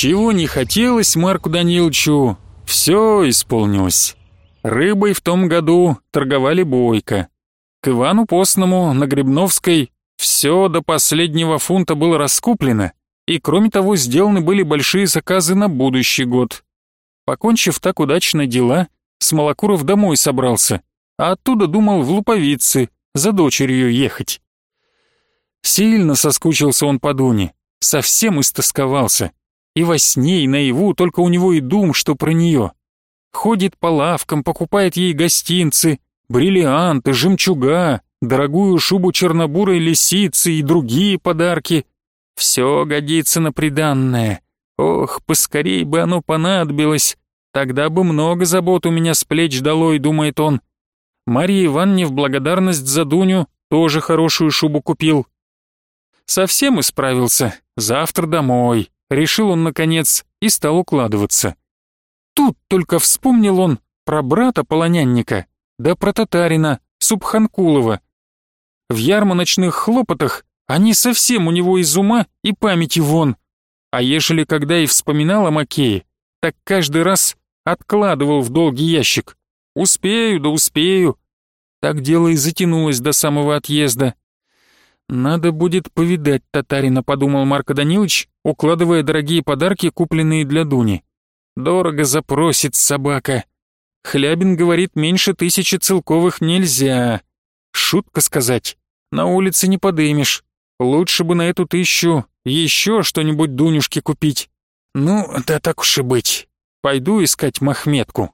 Чего не хотелось Марку Даниловичу, все исполнилось. Рыбой в том году торговали бойко. К Ивану Постному на Грибновской все до последнего фунта было раскуплено, и кроме того сделаны были большие заказы на будущий год. Покончив так удачно дела, Смолокуров домой собрался, а оттуда думал в Луповицы за дочерью ехать. Сильно соскучился он по Дуне, совсем истосковался. И во сне, и наяву только у него и дум, что про нее. Ходит по лавкам, покупает ей гостинцы, бриллианты, жемчуга, дорогую шубу чернобурой лисицы и другие подарки. Все годится на приданное. Ох, поскорей бы оно понадобилось, тогда бы много забот у меня с плеч долой, думает он. Марье Ивановне в благодарность за Дуню тоже хорошую шубу купил. Совсем исправился, завтра домой, решил он наконец и стал укладываться. Тут только вспомнил он про брата полонянника, да про татарина, Субханкулова. В ярмарочных хлопотах они совсем у него из ума и памяти вон. А ежели когда и вспоминал о Макее, так каждый раз откладывал в долгий ящик. Успею, да успею. Так дело и затянулось до самого отъезда. Надо будет повидать татарина, подумал Марко Данилович, укладывая дорогие подарки, купленные для Дуни. Дорого запросит собака. Хлябин говорит, меньше тысячи целковых нельзя. Шутка сказать, на улице не подымешь. Лучше бы на эту тысячу еще что-нибудь Дунюшке купить. Ну, да так уж и быть. Пойду искать Махметку.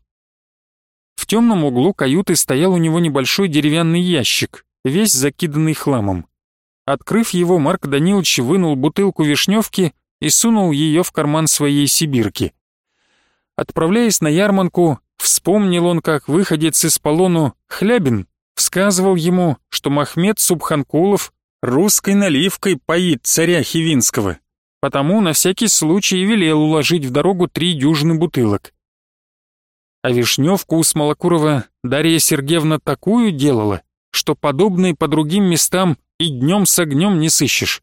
В темном углу каюты стоял у него небольшой деревянный ящик, весь закиданный хламом. Открыв его, Марк Данилович вынул бутылку вишневки и сунул ее в карман своей сибирки. Отправляясь на ярманку, вспомнил он, как выходец из полону Хлябин сказывал ему, что Махмед Субханкулов русской наливкой поит царя Хивинского, потому на всякий случай велел уложить в дорогу три дюжины бутылок. А вишневку у Смолокурова Дарья Сергеевна такую делала, что подобные по другим местам и днем с огнем не сыщешь.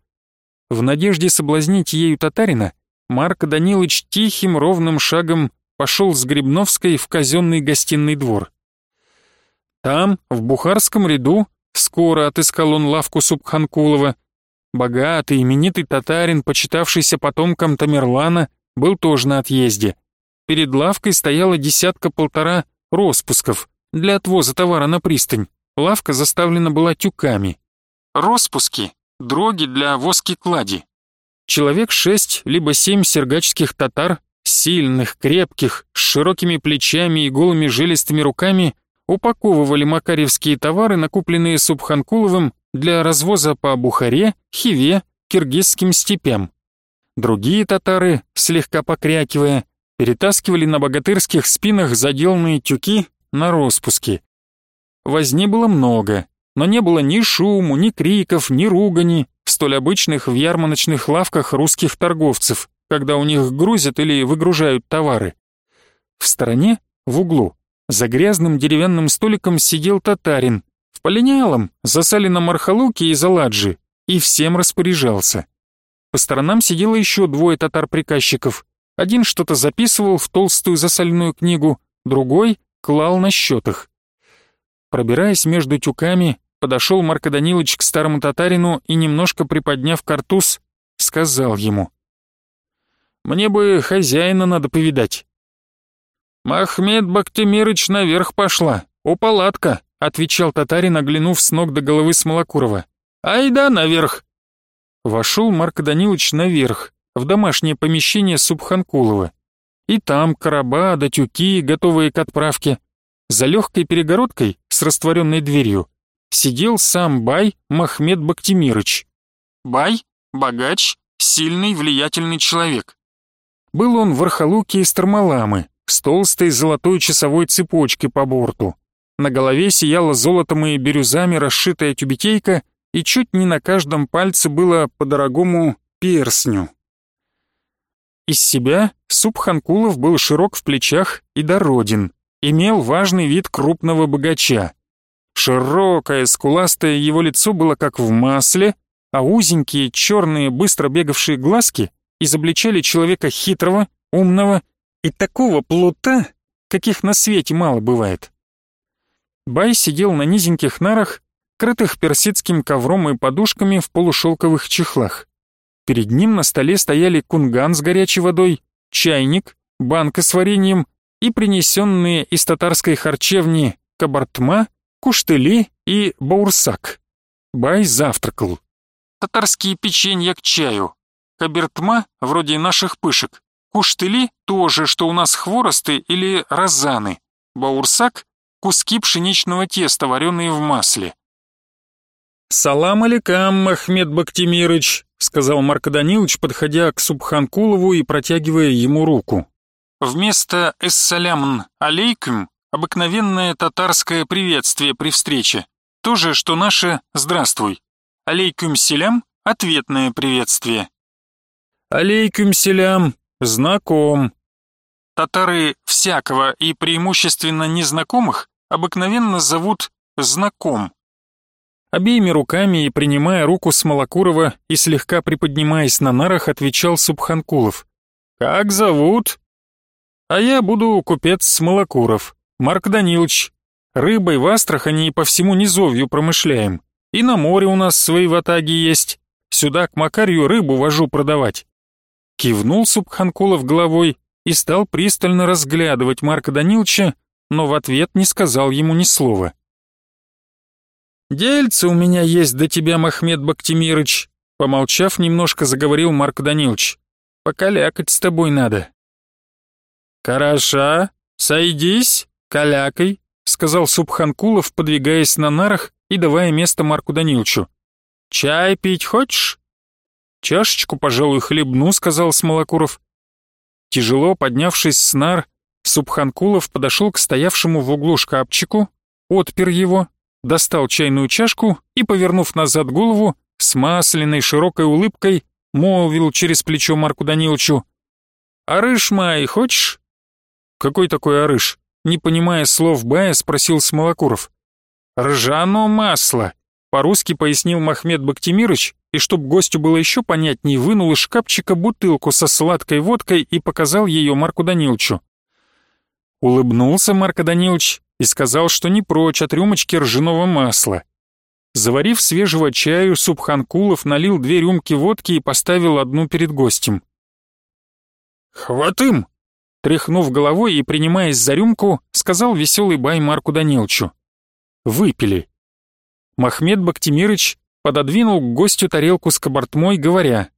В надежде соблазнить ею татарина, Марк Данилович тихим ровным шагом пошел с Грибновской в казенный гостиный двор. Там, в Бухарском ряду, скоро отыскал он лавку Субханкулова. Богатый, именитый татарин, почитавшийся потомком Тамерлана, был тоже на отъезде. Перед лавкой стояла десятка-полтора распусков для отвоза товара на пристань. Лавка заставлена была тюками. Роспуски — дроги для воски клади. Человек шесть либо семь сергачских татар сильных, крепких, с широкими плечами и голыми жилистыми руками, упаковывали макаревские товары, накупленные Субханкуловым для развоза по Бухаре, Хиве, киргизским степям. Другие татары, слегка покрякивая, перетаскивали на богатырских спинах заделанные тюки на распуски. Возни было много, но не было ни шуму, ни криков, ни ругани, столь обычных в ярмарочных лавках русских торговцев когда у них грузят или выгружают товары. В стороне, в углу, за грязным деревянным столиком сидел татарин, в полинялом, засаленном архалуке и заладжи, и всем распоряжался. По сторонам сидело еще двое татар-приказчиков. Один что-то записывал в толстую засаленную книгу, другой клал на счетах. Пробираясь между тюками, подошел Марко Данилович к старому татарину и, немножко приподняв картуз, сказал ему — мне бы хозяина надо повидать». «Махмед Бактимирыч наверх пошла, у палатка», — отвечал татарин, оглянув с ног до головы Смолокурова. «Айда наверх». Вошел Марк Данилович наверх, в домашнее помещение Субханкулова. И там короба да тюки, готовые к отправке. За легкой перегородкой с растворенной дверью сидел сам Бай Махмед Бактимирыч. Бай — богач, сильный, влиятельный человек. Был он в архалуке из Тармаламы, с толстой золотой часовой цепочкой по борту. На голове сияла золотом и бирюзами расшитая тюбетейка, и чуть не на каждом пальце было по дорогому перстню. Из себя Субханкулов был широк в плечах и дороден, имел важный вид крупного богача. Широкое, скуластое его лицо было как в масле, а узенькие, черные, быстро бегавшие глазки изобличали человека хитрого, умного и такого плута, каких на свете мало бывает. Бай сидел на низеньких нарах, крытых персидским ковром и подушками в полушелковых чехлах. Перед ним на столе стояли кунган с горячей водой, чайник, банка с вареньем и принесенные из татарской харчевни кабартма, куштыли и баурсак. Бай завтракал. Татарские печенья к чаю. Кабертма, вроде наших пышек. Куштыли тоже, что у нас хворосты или розаны. Баурсак — куски пшеничного теста, вареные в масле. «Салам алейкам, Махмед Бактимирыч», — сказал Марко Данилович, подходя к Субханкулову и протягивая ему руку. Вместо «эссалямн алейкум» обыкновенное татарское приветствие при встрече. То же, что наше «здравствуй». Алейкум селям — ответное приветствие. Алейкум селям, знаком. Татары всякого и преимущественно незнакомых обыкновенно зовут знаком. Обеими руками и принимая руку Смолокурова и слегка приподнимаясь на нарах, отвечал Субханкулов. «Как зовут?» «А я буду купец Смолокуров, Марк Данилович. Рыбой в Астрахани и по всему низовью промышляем. И на море у нас свои ватаги есть. Сюда к Макарью рыбу вожу продавать». Кивнул Субханкулов головой и стал пристально разглядывать Марка Даниловича, но в ответ не сказал ему ни слова. «Дельце у меня есть до тебя, Махмед Бактимирыч», помолчав, немножко заговорил Марк Данилович. «Покалякать с тобой надо». «Хороша, сойдись, калякой», сказал Субханкулов, подвигаясь на нарах и давая место Марку Даниловичу. «Чай пить хочешь?» «Чашечку, пожалуй, хлебну», — сказал Смолокуров. Тяжело поднявшись с нар, Субханкулов подошел к стоявшему в углу шкафчику, отпер его достал чайную чашку и, повернув назад голову, с масляной широкой улыбкой молвил через плечо Марку Даниловичу. «Арыш май хочешь?» «Какой такой арыш?» Не понимая слов Бая, спросил Смолокуров. «Ржано масло», — по-русски пояснил Махмед Бактимирыч, и чтоб гостю было еще понятней, вынул из шкафчика бутылку со сладкой водкой и показал ее Марку Даниловичу. Улыбнулся Марко Данилович и сказал, что не прочь от рюмочки ржаного масла. Заварив свежего чаю, Субханкулов налил две рюмки водки и поставил одну перед гостем. «Хватым!» Тряхнув головой и принимаясь за рюмку, сказал веселый бай Марку Даниловичу. Выпили. Махмед Бактимирыч пододвинул к гостю тарелку с кабартмой, говоря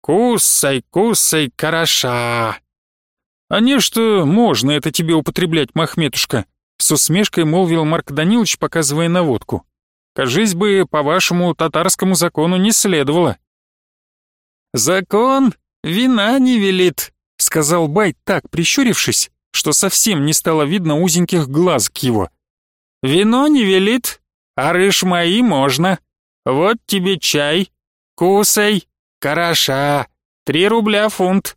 «Кусай, кусай, хороша!» «А не что можно это тебе употреблять, Махметушка?» С усмешкой молвил Марк Данилович, показывая на водку. «Кажись бы, по вашему татарскому закону не следовало». «Закон вина не велит», — сказал Бай так, прищурившись, что совсем не стало видно узеньких глаз к его. «Вино не велит, а рыж мои можно. Вот тебе чай, кусай, хороша, три рубля фунт».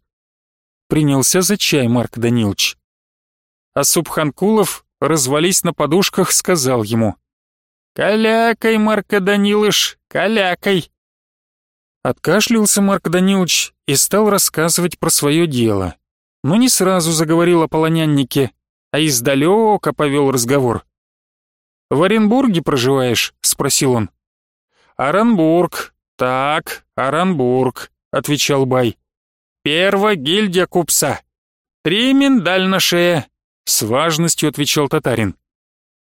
Принялся за чай Марк Данилович. А Субханкулов развались на подушках, сказал ему. «Калякай, Марко Данилыш, калякай!» Откашлялся Марк Данилович и стал рассказывать про свое дело. Но не сразу заговорил о полоняннике, а издалека повел разговор. «В Оренбурге проживаешь?» — спросил он. «Оренбург, так, Оренбург», — отвечал Бай. «Перва гильдия купца. Три миндаль на шее, с важностью отвечал татарин.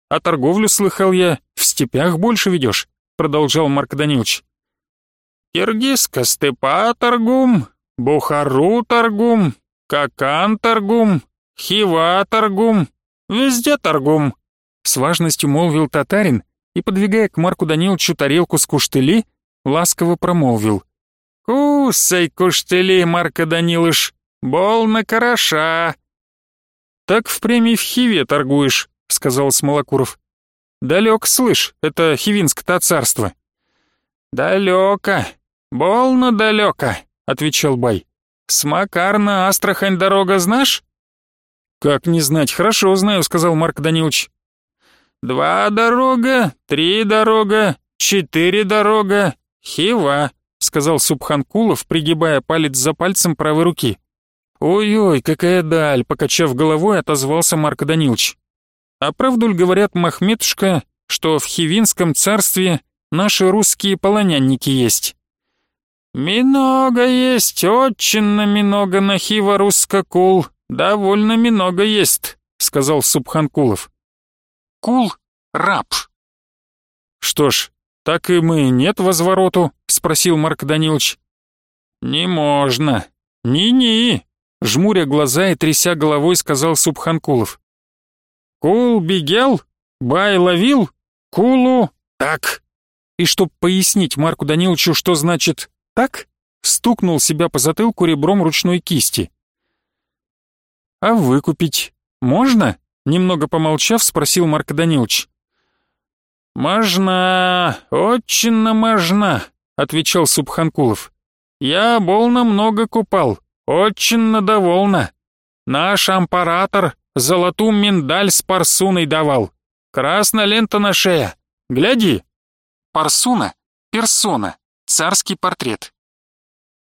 А торговлю, слыхал я, в степях больше ведешь, продолжал Марк Данилович. Киргизка степа торгум, Бухару торгум, Какан торгум, Хива торгум, везде торгум, с важностью молвил татарин и, подвигая к Марку Даниловичу тарелку с куштыли, ласково промолвил. «Кусай куштыли, Марка Данилыш, болно хороша, «Так в премии в Хиве торгуешь», — сказал Смолокуров. «Далек, слышь, это Хивинск-то царство». «Далеко, болно далеко», — отвечал Бай. «С Макар на Астрахань дорога знаешь?» «Как не знать, хорошо знаю», — сказал Марк Данилович. «Два дорога, три дорога, четыре дорога, Хива», — сказал Субханкулов, пригибая палец за пальцем правой руки. «Ой-ой, какая даль!» — покачав головой, отозвался Марк Данилович. «А правду ли говорят, Махметушка, что в Хивинском царстве наши русские полонянники есть?» «Много есть, очень много на Хива русско-кул, довольно много есть», — сказал Субханкулов. «Кул — раб». «Что ж, так им и нет возвороту?» — спросил Марк Данилович. «Не можно. Ни-ни!» — жмуря глаза и тряся головой, сказал Субханкулов. «Кул бегал, бай ловил, кулу так». И чтоб пояснить Марку Даниловичу, что значит «так», стукнул себя по затылку ребром ручной кисти. «А выкупить можно?» — немного помолчав, спросил Марк Данилович. «Можно, очень можно», — отвечал Субханкулов. «Я болно много купал, очень надовольно. Наш ампаратор золотую миндаль с парсуной давал. Красная лента на шее. Гляди». Парсуна — персона, царский портрет.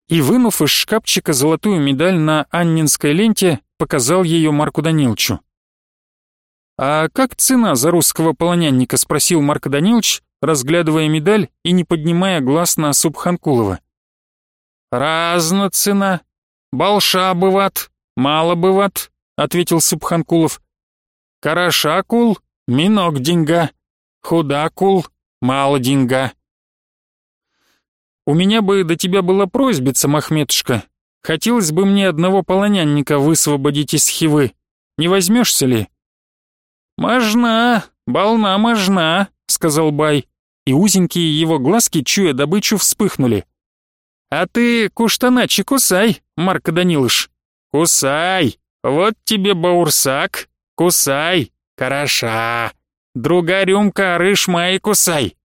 И, вынув из шкафчика золотую медаль на Аннинской ленте, показал ее Марку Даниловичу. «А как цена за русского полонянника?» — спросил Марк Данилович, разглядывая медаль и не поднимая глаз на Субханкулова. «Разна цена. Балша быват, мало быват», — ответил Субханкулов. «Хороша кул, минок деньга. Худа кул, мало деньга». «У меня бы до тебя была просьбица, Махметушка. Хотелось бы мне одного полонянника высвободить из хивы. Не возьмешься ли?» «Можна, волна можна», — сказал Бай, и узенькие его глазки, чуя добычу, вспыхнули. «А ты куштаначи кусай, Марко Данилыш. Кусай, вот тебе баурсак, кусай, хороша. Друга рюмка, рыж май кусай».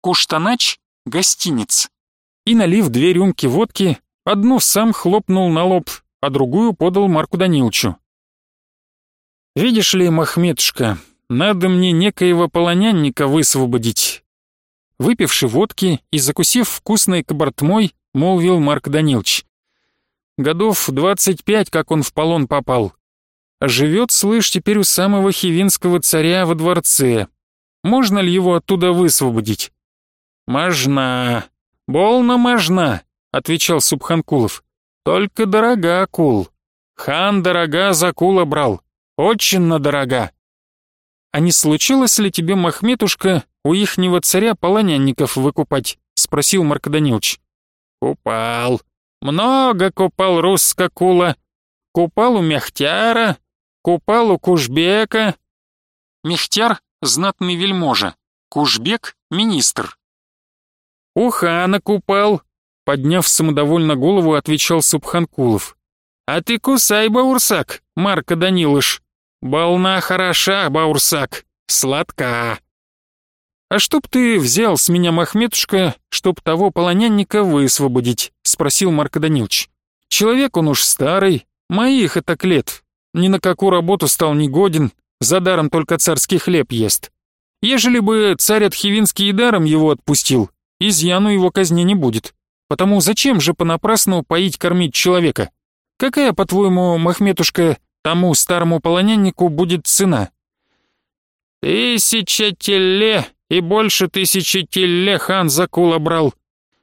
Куштанач — гостиниц. И, налив две рюмки водки, одну сам хлопнул на лоб, а другую подал Марку Данилчу. «Видишь ли, Махметушка, надо мне некоего полонянника высвободить». Выпивши водки и закусив вкусной кабартмой, молвил Марк Данилович. «Годов двадцать пять, как он в полон попал. Живет, слышь, теперь у самого хивинского царя во дворце. Можно ли его оттуда высвободить?» «Можна, болно можна», — отвечал Субханкулов. «Только дорога акул. Хан дорога за кула брал. Очень дорога. А не случилось ли тебе, Махметушка, у ихнего царя полонянников выкупать? Спросил Марк Данилович. Купал. Много купал русско-кула. Купал у Мехтяра, купал у Кушбека. Мехтяр — знатный вельможа, Кушбек — министр. У хана купал, подняв самодовольно голову, отвечал Субханкулов. А ты кусай, Баурсак, Марка Данилыш. Волна хороша, Баурсак, сладка. А чтоб ты взял с меня, Махметушка, чтоб того полонянника высвободить, спросил Марко Данилович. Человек он уж старый, моих это лет, ни на какую работу стал негоден, за даром только царский хлеб ест. Ежели бы царь Отхивинский и даром его отпустил, изъяну его казни не будет. Потому зачем же понапрасну поить-кормить человека? Какая, по-твоему, Махметушка, тому старому полоняннику будет цена?» «Тысяча теле и больше тысячи теле хан за кула брал.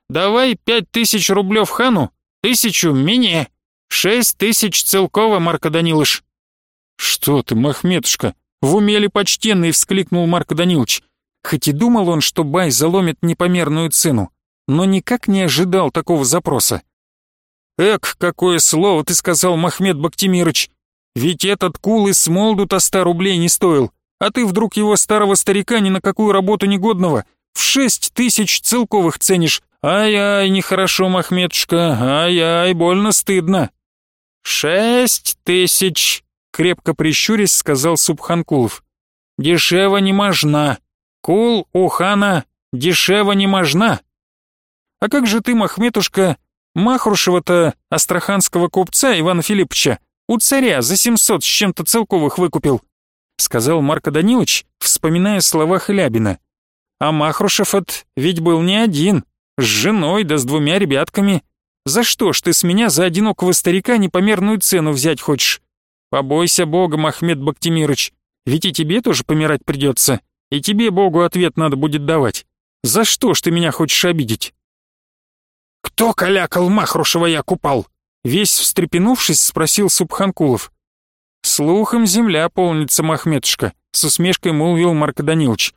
Давай пять тысяч рублев хану, тысячу мне, шесть тысяч целково, Марко Данилыш». «Что ты, Махметушка, в уме ли почтенный?» — вскликнул Марко Данилович. Хоть и думал он, что Бай заломит непомерную цену, но никак не ожидал такого запроса. «Эк, какое слово ты сказал, Махмед Бактимирыч! Ведь этот кул из Смолдута ста рублей не стоил, а ты вдруг его старого старика ни на какую работу негодного в шесть тысяч целковых ценишь. Ай-ай, нехорошо, Махметушка, ай-ай, больно стыдно». «Шесть тысяч!» — крепко прищурясь, сказал Субханкулов. «Дешево не можна. Кул у хана дешево не можна. А как же ты, Махметушка, Махрушева-то, астраханского купца Ивана Филипповича, у царя за семьсот с чем-то целковых выкупил», сказал Марко Данилович, вспоминая слова Хлябина. «А Махрушев от ведь был не один, С женой да с двумя ребятками. За что ж ты с меня за одинокого старика непомерную цену взять хочешь? Побойся Бога, Махмед Бактимирыч, ведь и тебе тоже помирать придется, и тебе Богу ответ надо будет давать. За что ж ты меня хочешь обидеть?» «Кто калякал Махрушева я купал?» Весь встрепенувшись, спросил Субханкулов. «Слухом земля полнится, Махметушка», — с усмешкой молвил Марко Данилович.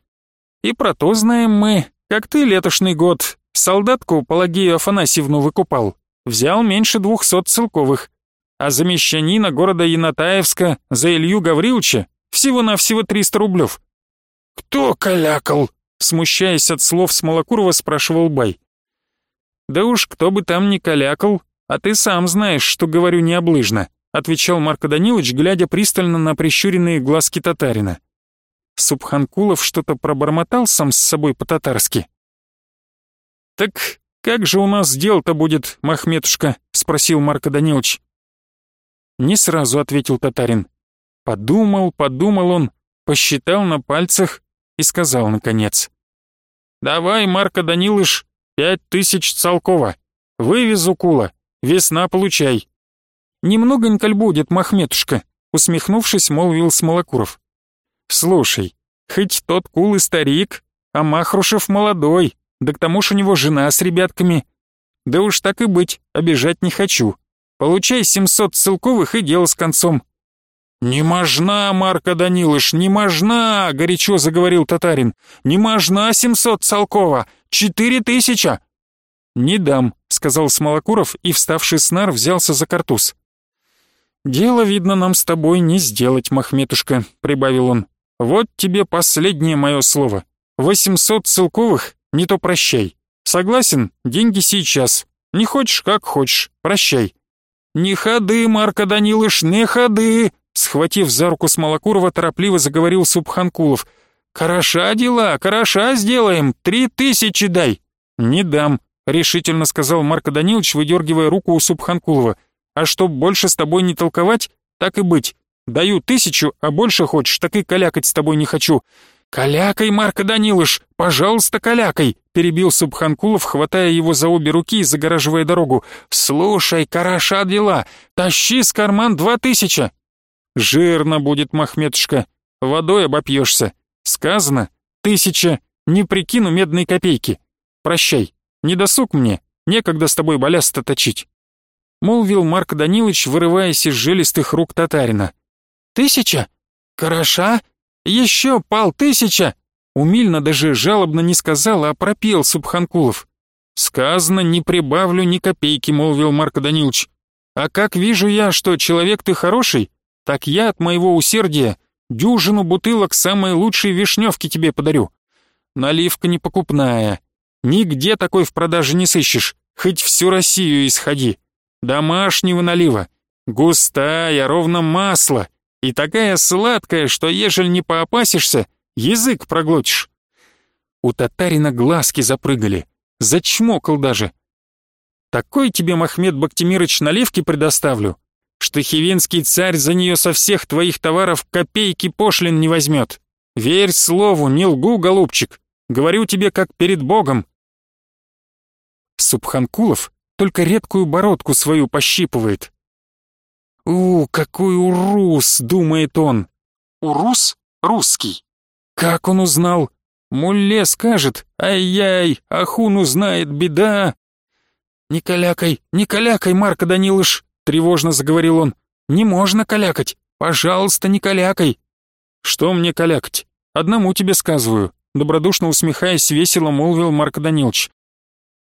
«И про то знаем мы, как ты летошный год солдатку Палагею Афанасьевну выкупал. Взял меньше двухсот целковых, а за мещанина города Янатаевска за Илью Гавриловича всего-навсего триста рублев». «Кто калякал?» — смущаясь от слов Смолокурова, спрашивал Бай. «Да уж, кто бы там ни калякал, а ты сам знаешь, что говорю необлыжно», отвечал Марко Данилович, глядя пристально на прищуренные глазки татарина. Субханкулов что-то пробормотал сам с собой по-татарски. «Так как же у нас дело-то будет, Махметушка?» — спросил Марко Данилович. Не сразу ответил татарин. Подумал, подумал он, посчитал на пальцах и сказал наконец. «Давай, Марко Данилыш, пять тысяч целкова. Вывезу кула. Весна получай. Немногонько будет, Махметушка, усмехнувшись, молвил Смолокуров. Слушай, хоть тот кул и старик, а Махрушев молодой, да к тому ж у него жена с ребятками. Да уж так и быть, обижать не хочу. Получай семьсот ссылковых и дело с концом. «Не можна, Марко Данилыш, не можна!» — горячо заговорил татарин. «Не можна семьсот Салкова! Четыре тысяча!» «Не дам», — сказал Смолокуров и, вставший с нар, взялся за картуз. «Дело, видно, нам с тобой не сделать, Махметушка», — прибавил он. «Вот тебе последнее мое слово. Восемьсот целковых — не то прощай. Согласен? Деньги сейчас. Не хочешь, как хочешь. Прощай». «Не ходы, Марко Данилыш, не ходы!» Схватив за руку Смолокурова, торопливо заговорил Субханкулов. «Хороша дела, хороша сделаем, три тысячи дай!» «Не дам», — решительно сказал Марко Данилович, выдергивая руку у Субханкулова. «А чтоб больше с тобой не толковать, так и быть. Даю тысячу, а больше хочешь, так и калякать с тобой не хочу». «Калякай, Марко Данилыш, пожалуйста, калякай!» перебил Субханкулов, хватая его за обе руки и загораживая дорогу. «Слушай, караша дела, тащи с карман два тысяча!» «Жирно будет, Махметушка, водой обопьешься. Сказано, тысяча, не прикину медной копейки. Прощай, не досуг мне, некогда с тобой баляста точить», молвил Марк Данилович, вырываясь из жилистых рук татарина. «Тысяча? Хороша? Еще пал тысяча?» Умильно даже жалобно не сказал, а пропел Субханкулов. «Сказано, не прибавлю ни копейки», — молвил Марк Данилович. «А как вижу я, что человек ты хороший, так я от моего усердия дюжину бутылок самой лучшей вишневки тебе подарю. Наливка непокупная, Нигде такой в продаже не сыщешь, хоть всю Россию исходи. Домашнего налива, густая, ровно масло, и такая сладкая, что ежели не поопасишься, язык проглотишь. У татарина глазки запрыгали, зачмокал даже. Такой тебе, Махмед Бактимирыч, наливки предоставлю, что хивенский царь за нее со всех твоих товаров копейки пошлин не возьмет. Верь слову, не лгу, голубчик, говорю тебе как перед Богом. Субханкулов только редкую бородку свою пощипывает. «У, какой урус!» — думает он. «Урус? Русский. Как он узнал? Мулле скажет, ай-яй, Ахун узнает, беда!» «Не калякай, не калякай, Марко Данилыш!» — тревожно заговорил он. «Не можно калякать! Пожалуйста, не калякай!» «Что мне калякать? Одному тебе сказываю!» Добродушно усмехаясь, весело молвил Марко Данилович.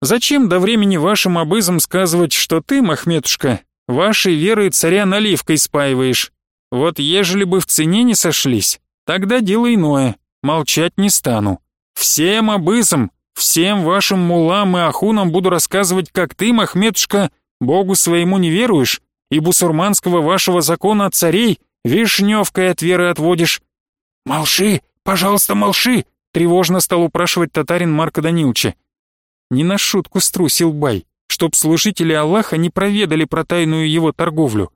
Зачем до времени вашим обызам сказывать, что ты, Махметушка, вашей верой царя наливкой спаиваешь? Вот ежели бы в цене не сошлись, тогда дело иное, молчать не стану. Всем обызам, всем вашим мулам и ахунам буду рассказывать, как ты, Махметушка, Богу своему не веруешь и бусурманского вашего закона царей вишневкой от веры отводишь. «Молши, пожалуйста, молши!» тревожно стал упрашивать татарин Марка Даниловича. Не на шутку струсил Бай, чтоб служители Аллаха не проведали про тайную его торговлю.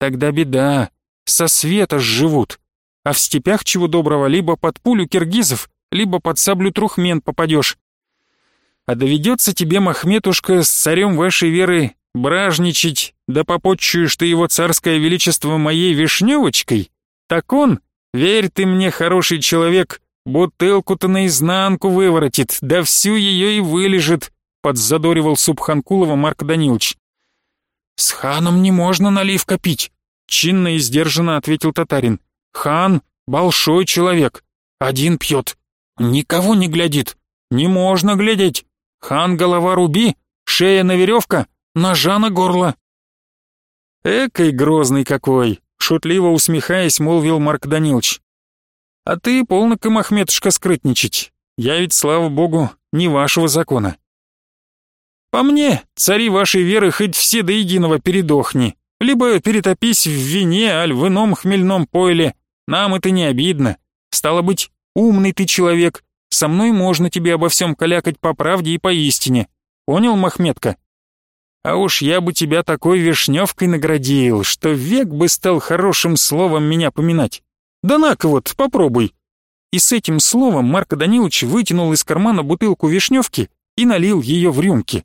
Тогда беда, со света живут, а в степях чего доброго либо под пулю киргизов, либо под саблю трухмен попадешь. А доведется тебе, Махметушка, с царем вашей веры бражничать, да попотчуешь ты его царское величество моей вишневочкой, так он, верь ты мне, хороший человек, бутылку-то наизнанку выворотит, да всю ее и вылежит, подзадоривал Субханкулова Марк Данилович. «С ханом не можно наливка пить», — чинно и сдержанно ответил татарин. «Хан — большой человек, один пьет, никого не глядит, не можно глядеть. Хан голова руби, шея на веревка, ножа на горло». «Экой грозный какой!» — шутливо усмехаясь, молвил Марк Данилович. «А ты полно-ка, скрытничать. Я ведь, слава богу, не вашего закона. По мне, цари вашей веры хоть все до единого передохни, либо перетопись в вине, аль в ином хмельном пойле. Нам это не обидно. Стало быть, умный ты человек. Со мной можно тебе обо всем калякать по правде и по истине. Понял, Махметка? А уж я бы тебя такой вишневкой наградил, что век бы стал хорошим словом меня поминать. Да на-ка вот, попробуй. И с этим словом Марко Данилович вытянул из кармана бутылку вишневки и налил ее в рюмки.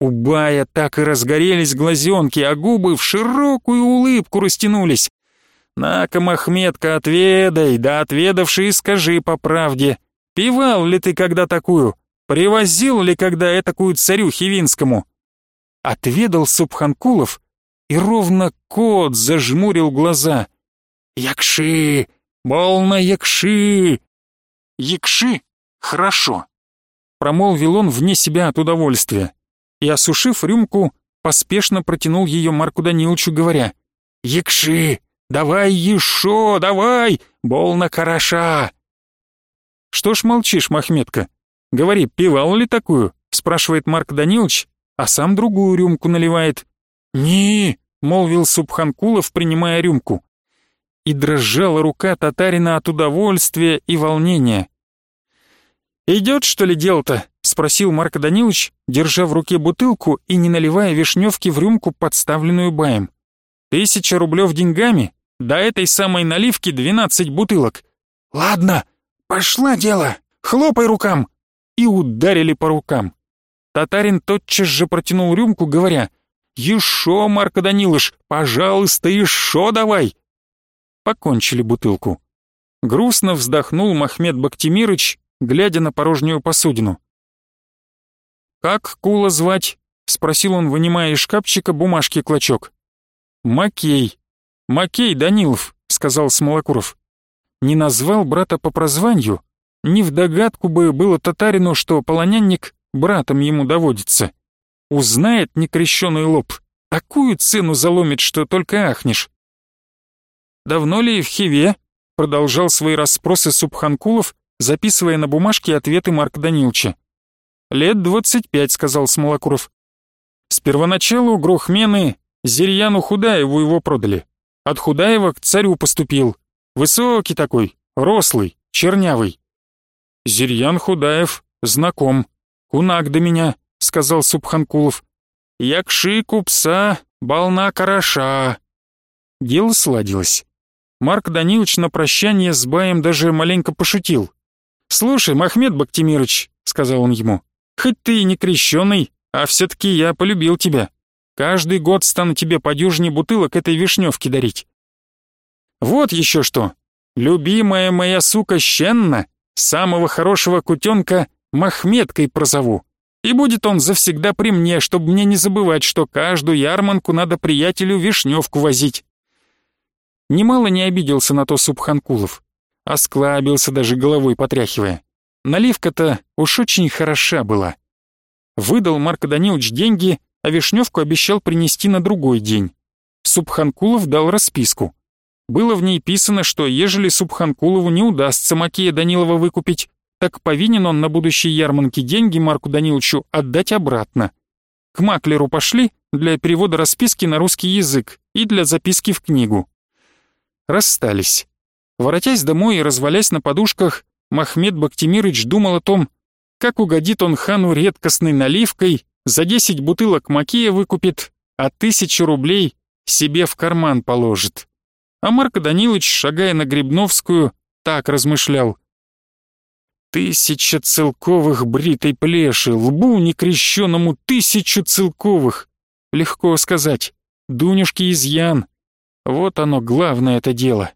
У Бая так и разгорелись глазенки, а губы в широкую улыбку растянулись. «На-ка, Махметка, отведай, да отведавший скажи по правде, пивал ли ты когда такую? Привозил ли когда этакую царю Хивинскому?» Отведал Субханкулов, и ровно кот зажмурил глаза. «Якши! Полно якши!» «Якши? Хорошо!» Промолвил он вне себя от удовольствия и, осушив рюмку, поспешно протянул ее Марку Даниловичу, говоря «Якши, давай еще, давай, болно хороша!» «Что ж молчишь, Махметка? Говори, пивал ли такую?» спрашивает Марк Данилович, а сам другую рюмку наливает. «Не!» — молвил Субханкулов, принимая рюмку. И дрожала рука татарина от удовольствия и волнения. «Идет, что ли, дело-то?» — спросил Марко Данилович, держа в руке бутылку и не наливая вишневки в рюмку, подставленную баем. «Тысяча рублев деньгами? До этой самой наливки двенадцать бутылок. Ладно, пошла дело, хлопай рукам!» И ударили по рукам. Татарин тотчас же протянул рюмку, говоря, «Еще, Марко Данилович, пожалуйста, еще давай!» Покончили бутылку. Грустно вздохнул Махмед Бактимирыч глядя на порожнюю посудину. «Как Кула звать?» — спросил он, вынимая из шкафчика бумажки клочок. «Макей. Макей Данилов», — сказал Смолокуров. Не назвал брата по прозванию, ни в догадку бы было татарину, что полонянник братом ему доводится. Узнает некрещеный лоб, такую цену заломит, что только ахнешь. «Давно ли в Хиве?» — продолжал свои расспросы Субханкулов, записывая на бумажке ответы Марка Данилча. «Лет двадцать пять», — сказал Смолокуров. «С первоначалу Грохмены Зирьяну Худаеву его продали. От Худаева к царю поступил. Высокий такой, рослый, чернявый». «Зирьян Худаев, знаком. Кунак до меня», — сказал Субханкулов. «Якши купса, бална караша». Дело сладилось. Марк Данилович на прощание с Баем даже маленько пошутил. «Слушай, Махмед Бактимирович», — сказал он ему, — «хоть ты и не крещеный, а все-таки я полюбил тебя. Каждый год стану тебе по дюжине бутылок этой вишневки дарить». «Вот еще что. Любимая моя сука Щенна, самого хорошего кутенка Махметкой прозову. И будет он завсегда при мне, чтобы мне не забывать, что каждую ярманку надо приятелю вишневку возить». Немало не обиделся на то Субханкулов. Осклабился даже головой потряхивая. Наливка-то уж очень хороша была. Выдал Марко Данилович деньги, а Вишневку обещал принести на другой день. Субханкулов дал расписку. Было в ней писано, что ежели Субханкулову не удастся Макея Данилова выкупить, так повинен он на будущей ярмарке деньги Марку Даниловичу отдать обратно. К маклеру пошли для перевода расписки на русский язык и для записки в книгу. Расстались. Воротясь домой и развалясь на подушках, Махмед Бактимирыч думал о том, как угодит он хану редкостной наливкой, за десять бутылок макея выкупит, а тысячу рублей себе в карман положит. А Марко Данилович, шагая на Грибновскую, так размышлял. Тысяча целковых бритой плеши, лбу некрещенному тысячу целковых. Легко сказать. Дунюшки изъян. Вот оно главное это дело.